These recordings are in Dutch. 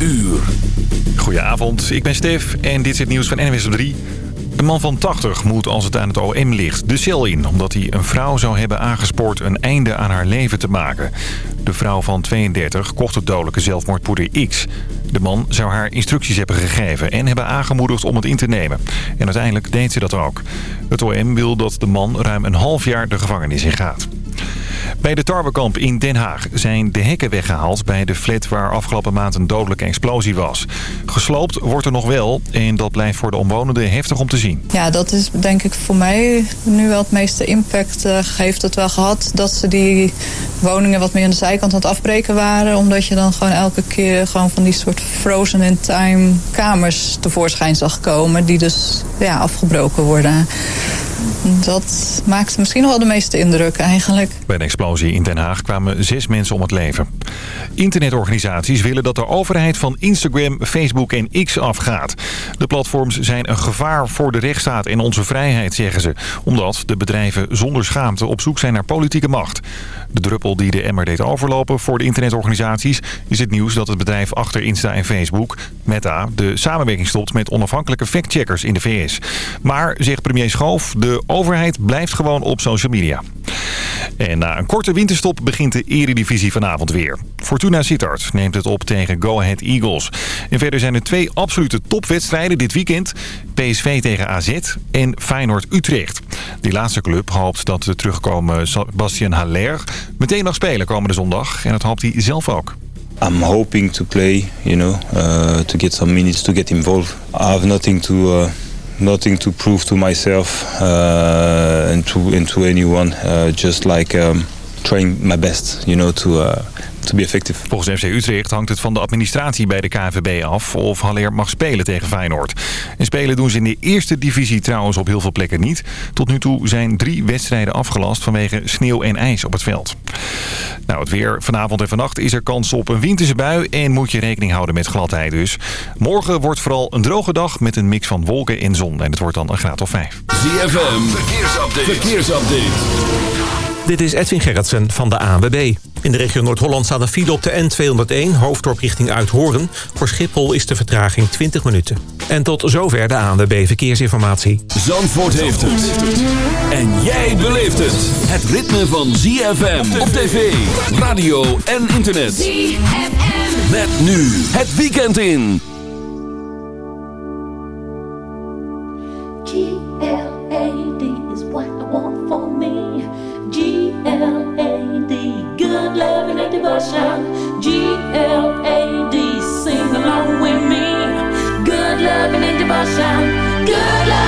uur. Goedenavond, ik ben Stef en dit is het nieuws van NWS 3. Een man van 80 moet als het aan het OM ligt de cel in... omdat hij een vrouw zou hebben aangespoord een einde aan haar leven te maken. De vrouw van 32 kocht het dodelijke zelfmoordpoeder X. De man zou haar instructies hebben gegeven en hebben aangemoedigd om het in te nemen. En uiteindelijk deed ze dat ook. Het OM wil dat de man ruim een half jaar de gevangenis in gaat. Bij de tarwekamp in Den Haag zijn de hekken weggehaald bij de flat waar afgelopen maand een dodelijke explosie was. Gesloopt wordt er nog wel en dat blijft voor de omwonenden heftig om te zien. Ja, dat is denk ik voor mij nu wel het meeste impact uh, heeft het wel gehad. Dat ze die woningen wat meer aan de zijkant aan het afbreken waren. Omdat je dan gewoon elke keer gewoon van die soort frozen in time kamers tevoorschijn zag komen. Die dus ja, afgebroken worden. Dat maakt misschien wel de meeste indruk eigenlijk. Bij de explosie in Den Haag kwamen zes mensen om het leven. Internetorganisaties willen dat de overheid van Instagram, Facebook en X afgaat. De platforms zijn een gevaar voor de rechtsstaat en onze vrijheid, zeggen ze. Omdat de bedrijven zonder schaamte op zoek zijn naar politieke macht. De druppel die de emmer deed overlopen voor de internetorganisaties... is het nieuws dat het bedrijf achter Insta en Facebook, Meta... de samenwerking stopt met onafhankelijke factcheckers in de VS. Maar, zegt premier Schoof, de overheid blijft gewoon op social media. En na een korte winterstop begint de eredivisie vanavond weer. Fortuna Sittard neemt het op tegen Go Ahead Eagles. En verder zijn er twee absolute topwedstrijden dit weekend. PSV tegen AZ en Feyenoord-Utrecht. Die laatste club hoopt dat de terugkomen Bastien Haller meteen mag spelen komende zondag. En dat hoopt hij zelf ook. I'm hoping to play, you know, uh, to get some minutes to get involved. I have nothing to... Uh nothing to prove to myself uh, and to and anyone. Uh, just like um, trying my best, you know, to uh, to be effective. Volgens FC Utrecht hangt het van de administratie bij de KNVB af of Haller mag spelen tegen Feyenoord. En spelen doen ze in de eerste divisie trouwens op heel veel plekken niet. Tot nu toe zijn drie wedstrijden afgelast vanwege sneeuw en ijs op het veld. Nou, het weer vanavond en vannacht is er kans op een winterse bui en moet je rekening houden met gladheid dus. Morgen wordt vooral een droge dag met een mix van wolken en zon en het wordt dan een graad of vijf. ZFM, verkeersupdate. verkeersupdate. Dit is Edwin Gerritsen van de ANWB. In de regio Noord-Holland staat een file op de N201, hoofddorp richting Uithoren. Voor Schiphol is de vertraging 20 minuten. En tot zover de ANWB Verkeersinformatie. Zandvoort heeft het. En jij beleeft het. Het ritme van ZFM op tv, radio en internet. ZFM. Met nu het weekend in. And devotion. G-L-A-D, sing along with me. Good love and devotion. Good love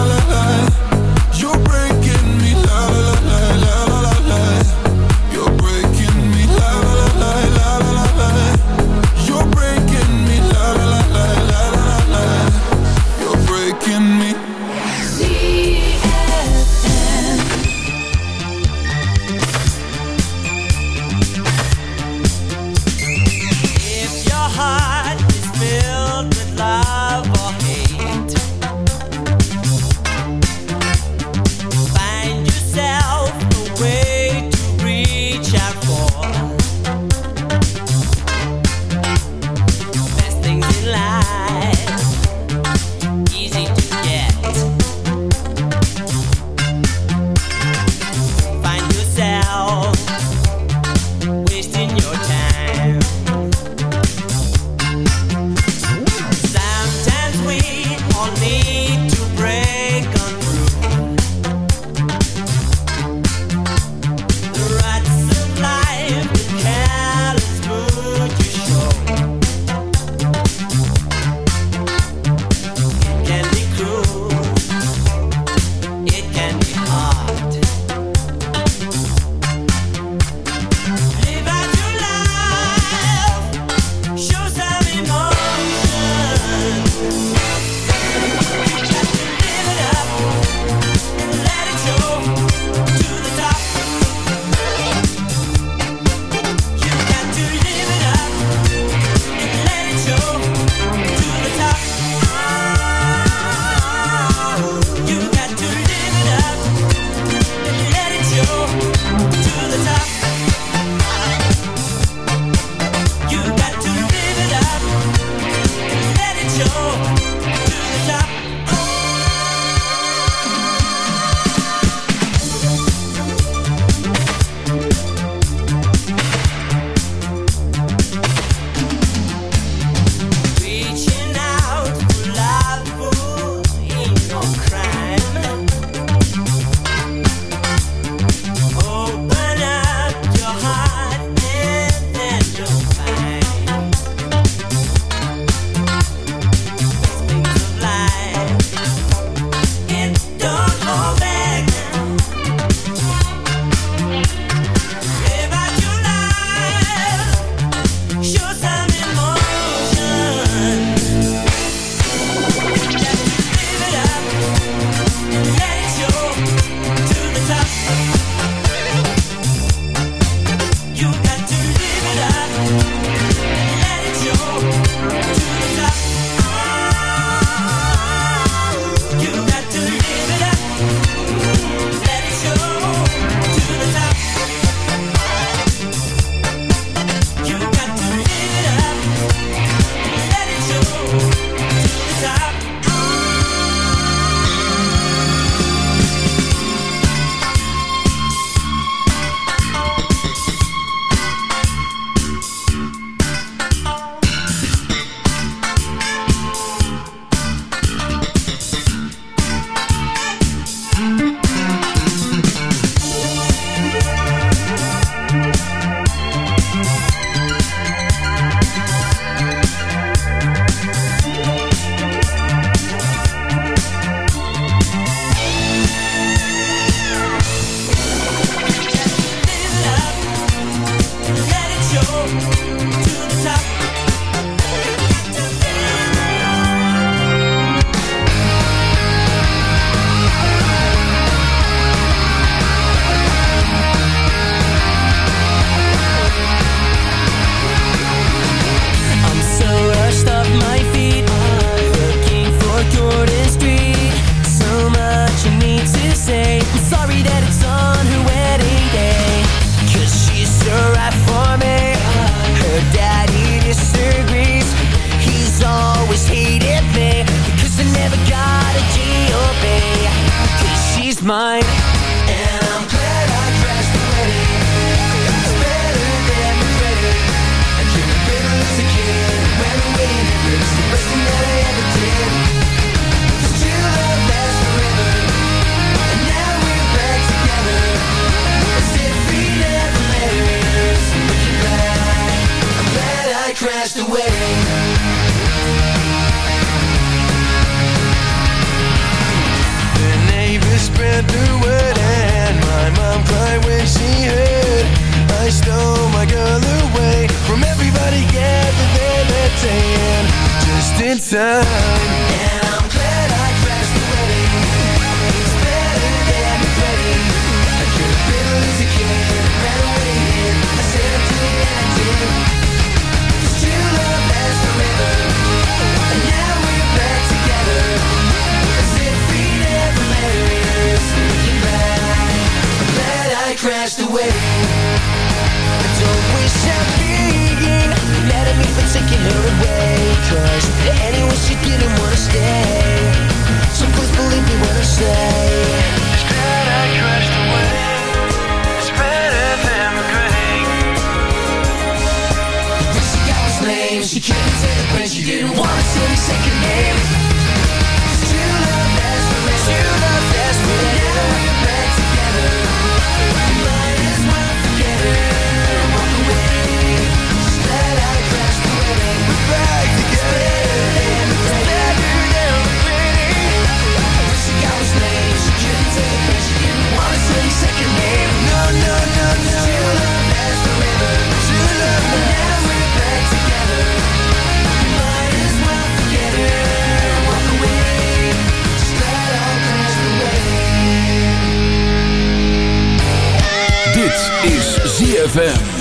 ZFM.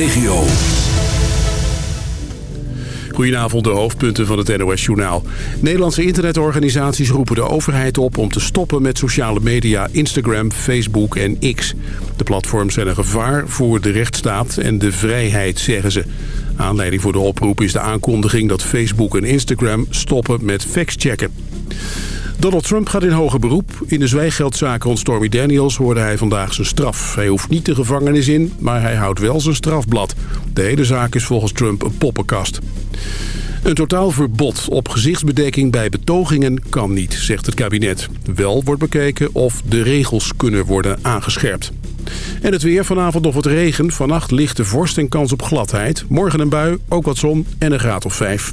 Regio. Goedenavond, de hoofdpunten van het NOS-journaal. Nederlandse internetorganisaties roepen de overheid op om te stoppen met sociale media Instagram, Facebook en X. De platforms zijn een gevaar voor de rechtsstaat en de vrijheid, zeggen ze. Aanleiding voor de oproep is de aankondiging dat Facebook en Instagram stoppen met factchecken. Donald Trump gaat in hoger beroep. In de zwijgeldzaak rond Stormy Daniels hoorde hij vandaag zijn straf. Hij hoeft niet de gevangenis in, maar hij houdt wel zijn strafblad. De hele zaak is volgens Trump een poppenkast. Een totaal verbod op gezichtsbedekking bij betogingen kan niet, zegt het kabinet. Wel wordt bekeken of de regels kunnen worden aangescherpt. En het weer vanavond nog wat regen. Vannacht lichte vorst en kans op gladheid. Morgen een bui, ook wat zon en een graad of vijf.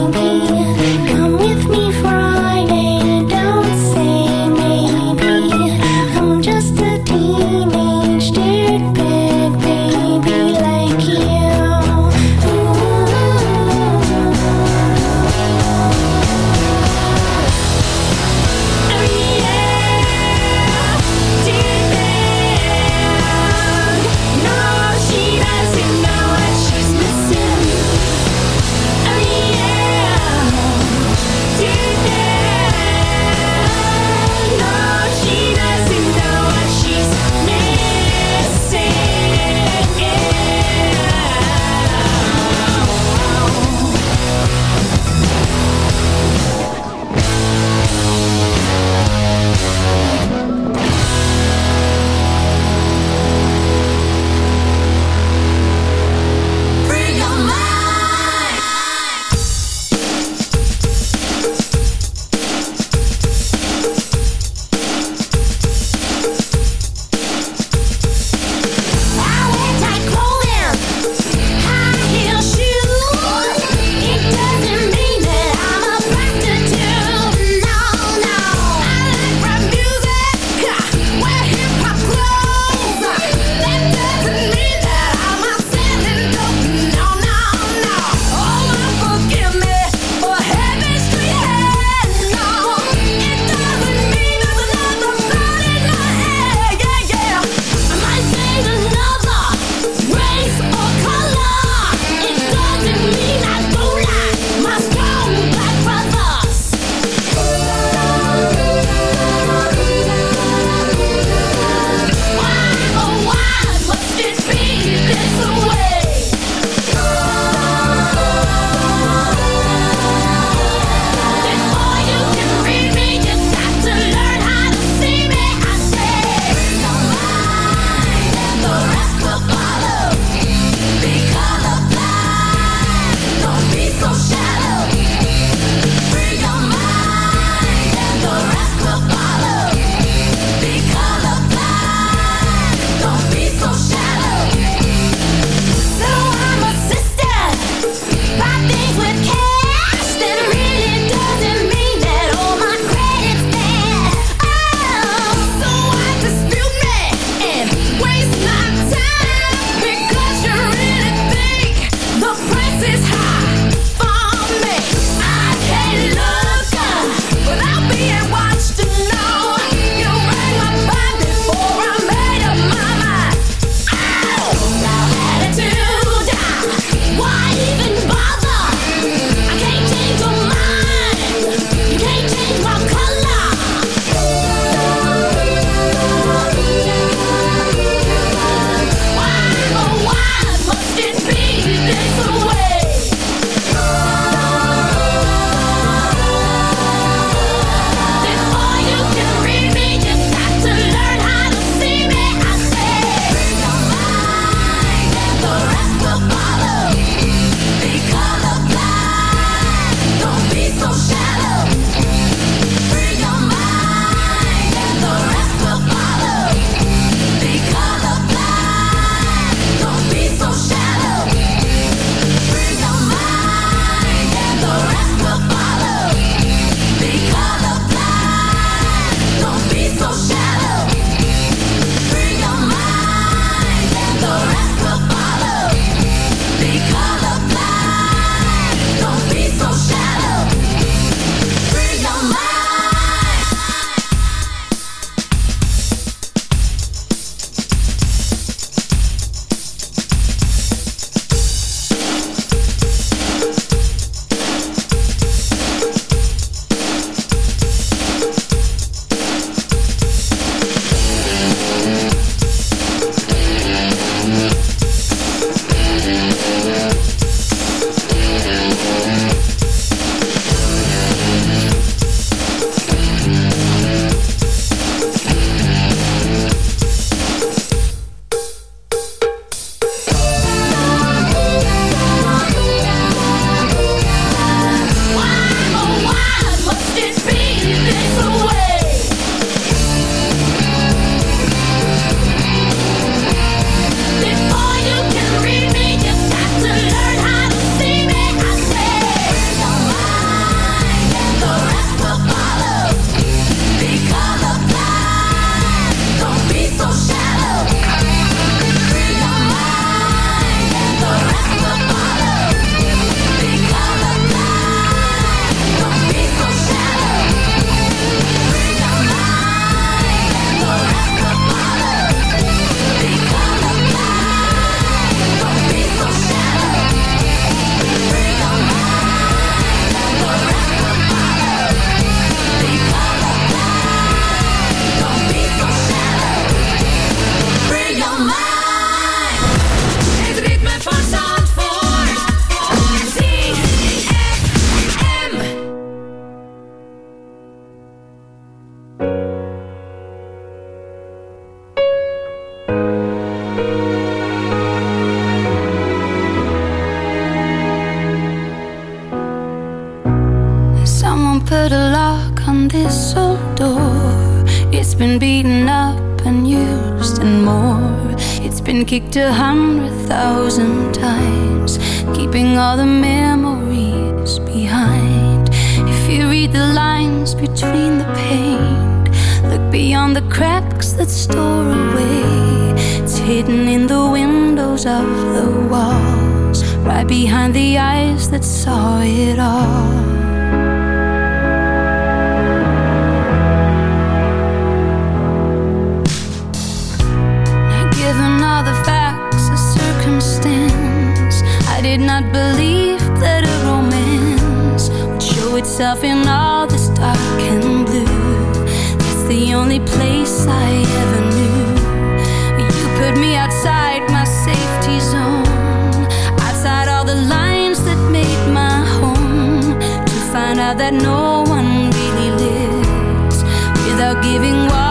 no one really lives without giving what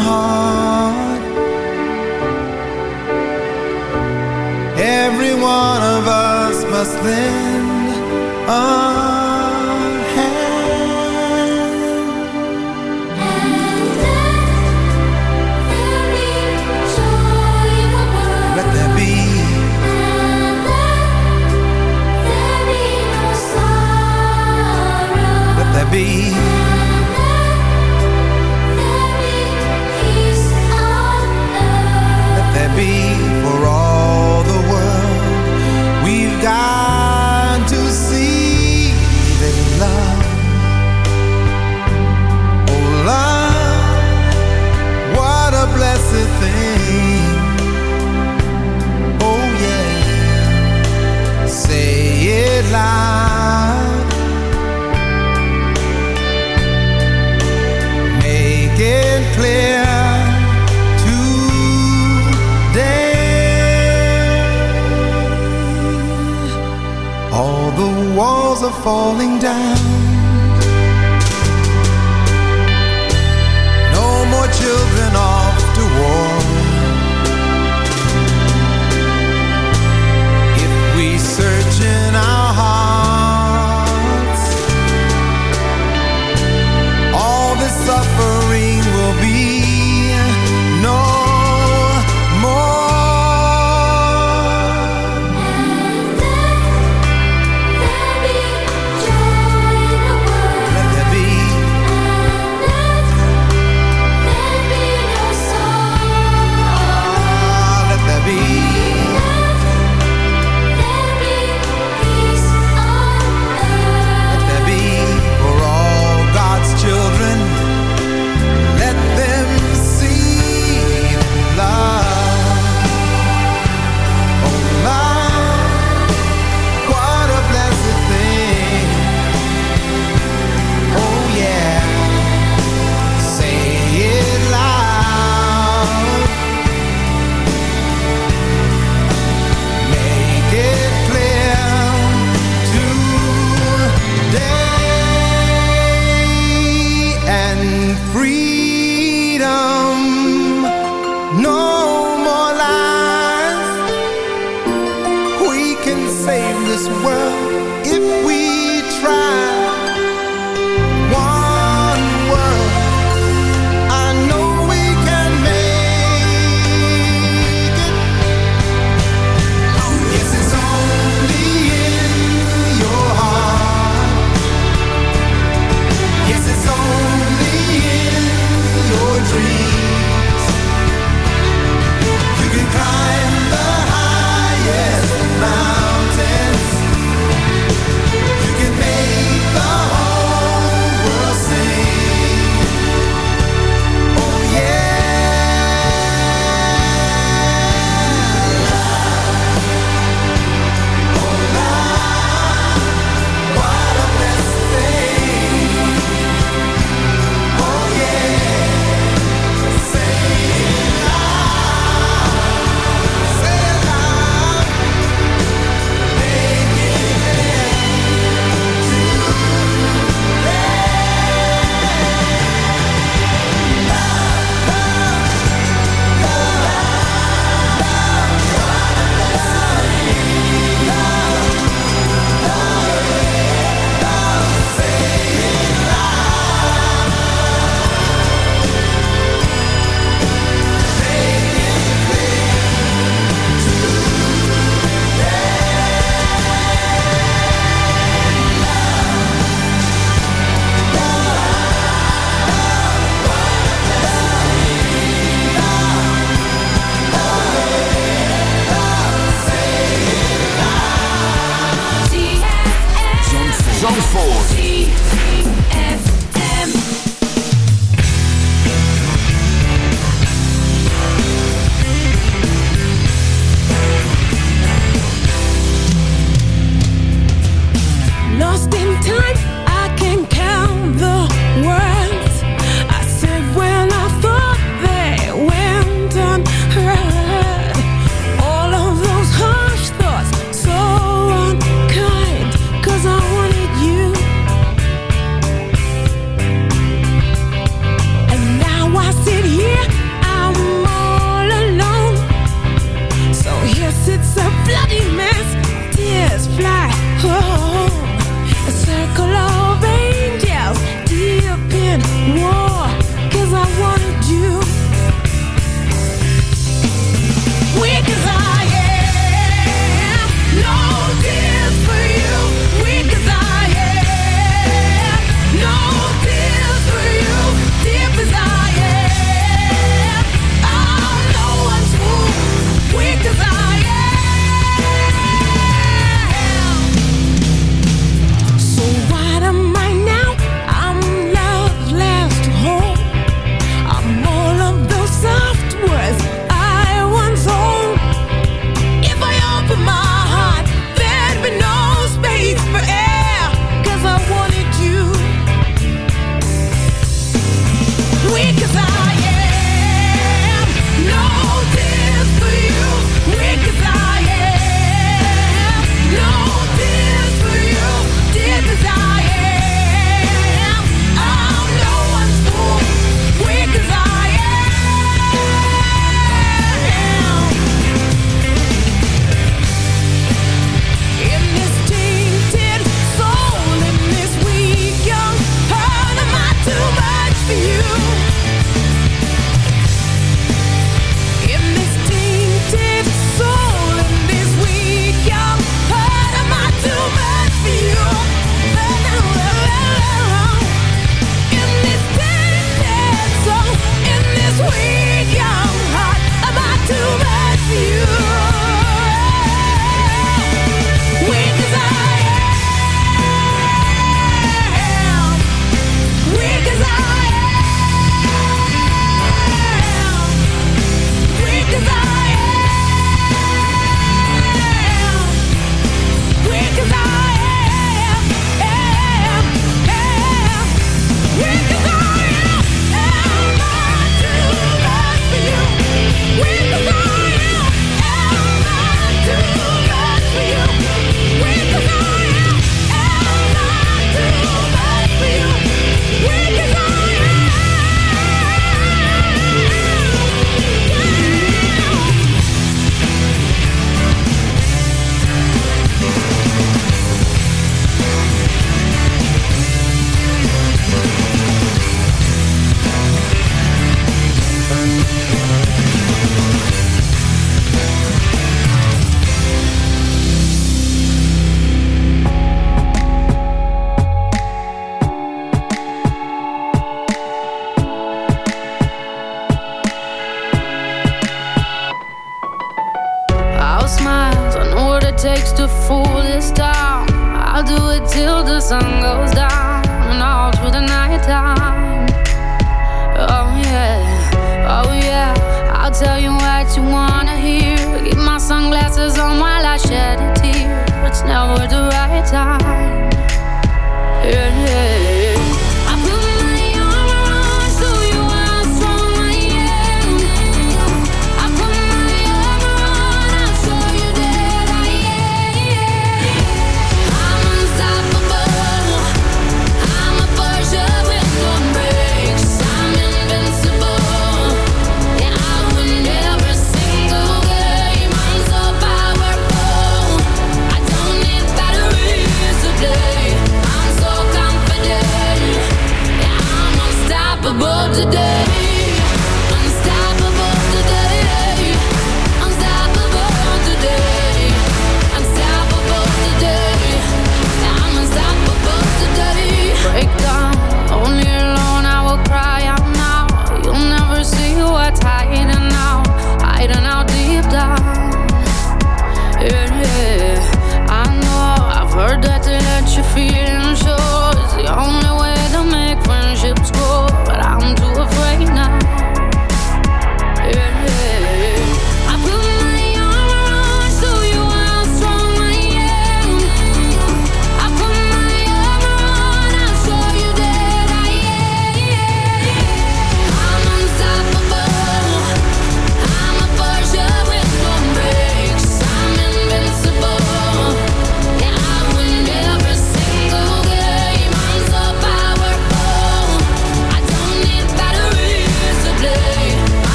every one of us must lend a Of are falling down.